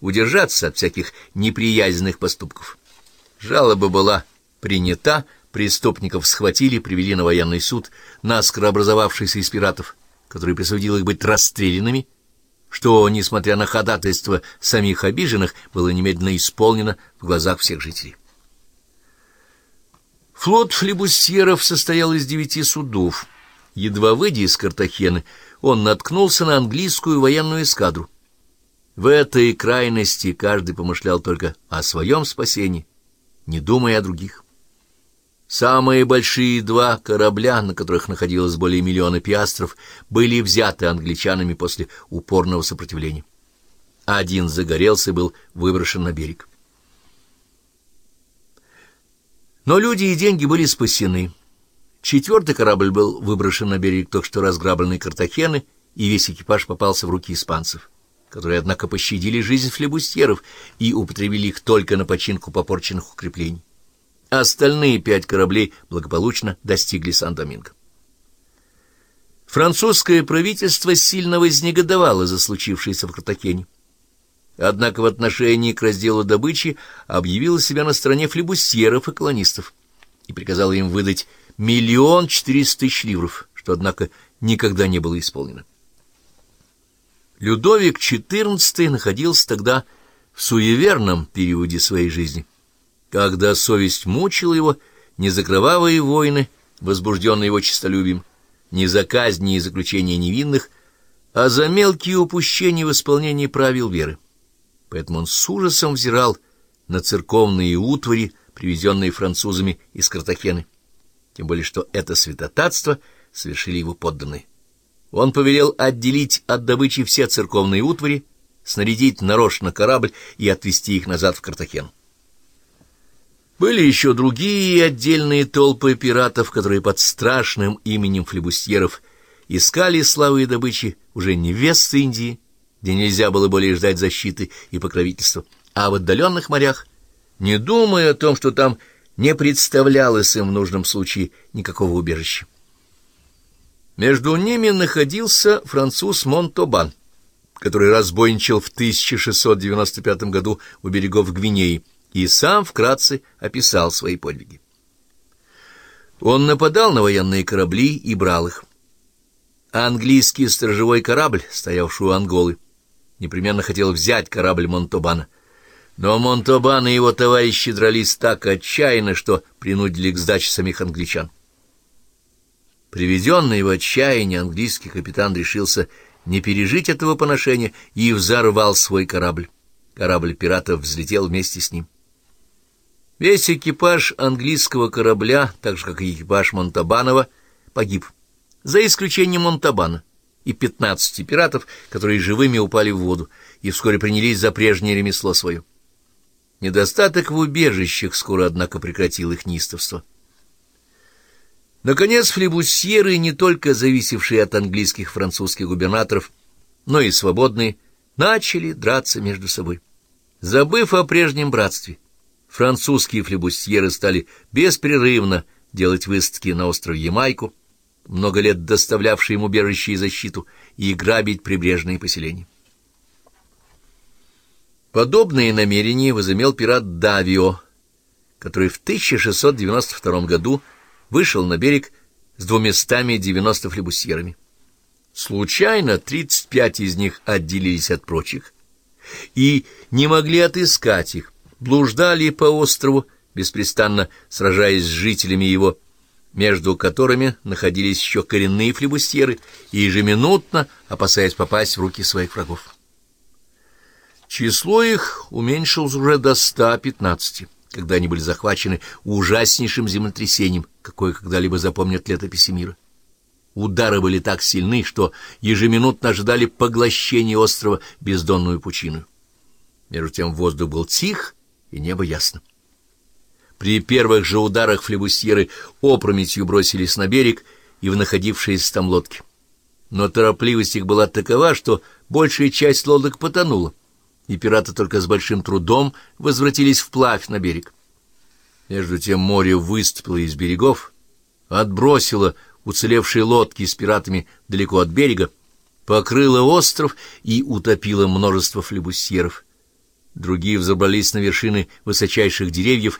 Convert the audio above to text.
удержаться от всяких неприязненных поступков. Жалоба была принята, преступников схватили, привели на военный суд, наскоро образовавшийся из пиратов, который присудил их быть расстрелянными, что, несмотря на ходатайство самих обиженных, было немедленно исполнено в глазах всех жителей. Флот флебусьеров состоял из девяти судов. Едва выйдя из Картахены, он наткнулся на английскую военную эскадру. В этой крайности каждый помышлял только о своем спасении, не думая о других. Самые большие два корабля, на которых находилось более миллиона пиастров, были взяты англичанами после упорного сопротивления. Один загорелся и был выброшен на берег. Но люди и деньги были спасены. Четвертый корабль был выброшен на берег только что разграбленной Картахены, и весь экипаж попался в руки испанцев, которые, однако, пощадили жизнь флебустьеров и употребили их только на починку попорченных укреплений. Остальные пять кораблей благополучно достигли Сан-Доминго. Французское правительство сильно вознегодовало за случившееся в Картахене. Однако в отношении к разделу добычи объявило себя на стороне флебусьеров и колонистов и приказало им выдать миллион четыреста тысяч ливров, что, однако, никогда не было исполнено. Людовик XIV находился тогда в суеверном периоде своей жизни — когда совесть мучила его, не за кровавые войны, возбужденные его честолюбием, не за казни и заключение невинных, а за мелкие упущения в исполнении правил веры. Поэтому он с ужасом взирал на церковные утвари, привезенные французами из Картахены. Тем более, что это святотатство совершили его подданные. Он повелел отделить от добычи все церковные утвари, снарядить нарочно корабль и отвезти их назад в Картахену. Были еще другие отдельные толпы пиратов, которые под страшным именем флебустьеров искали славы и добычи уже не в Вест-Индии, где нельзя было более ждать защиты и покровительства, а в отдаленных морях, не думая о том, что там не представлялось им в нужном случае никакого убежища. Между ними находился француз Монтобан, который разбойничал в 1695 году у берегов Гвинеи, и сам вкратце описал свои подвиги. Он нападал на военные корабли и брал их. английский сторожевой корабль, стоявший у Анголы, непременно хотел взять корабль Монтобана. Но Монтобан и его товарищи дрались так отчаянно, что принудили к сдаче самих англичан. Приведенный в отчаяние английский капитан решился не пережить этого поношения и взорвал свой корабль. Корабль пиратов взлетел вместе с ним. Весь экипаж английского корабля, так же, как и экипаж Монтабанова, погиб, за исключением Монтабана и пятнадцати пиратов, которые живыми упали в воду и вскоре принялись за прежнее ремесло свое. Недостаток в убежищах скоро, однако, прекратил их неистовство. Наконец, флебусьеры, не только зависевшие от английских французских губернаторов, но и свободные, начали драться между собой, забыв о прежнем братстве — французские флебустьеры стали беспрерывно делать высадки на остров Ямайку, много лет доставлявшие им убежище и защиту, и грабить прибрежные поселения. Подобные намерения возымел пират Давио, который в 1692 году вышел на берег с двумястами девяносто флебусьерами. Случайно 35 из них отделились от прочих и не могли отыскать их, блуждали по острову, беспрестанно сражаясь с жителями его, между которыми находились еще коренные флебустьеры, и ежеминутно опасаясь попасть в руки своих врагов. Число их уменьшилось уже до 115, когда они были захвачены ужаснейшим землетрясением, какое когда-либо запомнят летописи мира. Удары были так сильны, что ежеминутно ожидали поглощения острова бездонную пучину. Между тем воздух был тих, и небо ясно. При первых же ударах флебусьеры опрометью бросились на берег и в находившиеся там лодки. Но торопливость их была такова, что большая часть лодок потонула, и пираты только с большим трудом возвратились вплавь на берег. Между тем море выступило из берегов, отбросило уцелевшие лодки с пиратами далеко от берега, покрыло остров и утопило множество флебусьеров — другие взобрались на вершины высочайших деревьев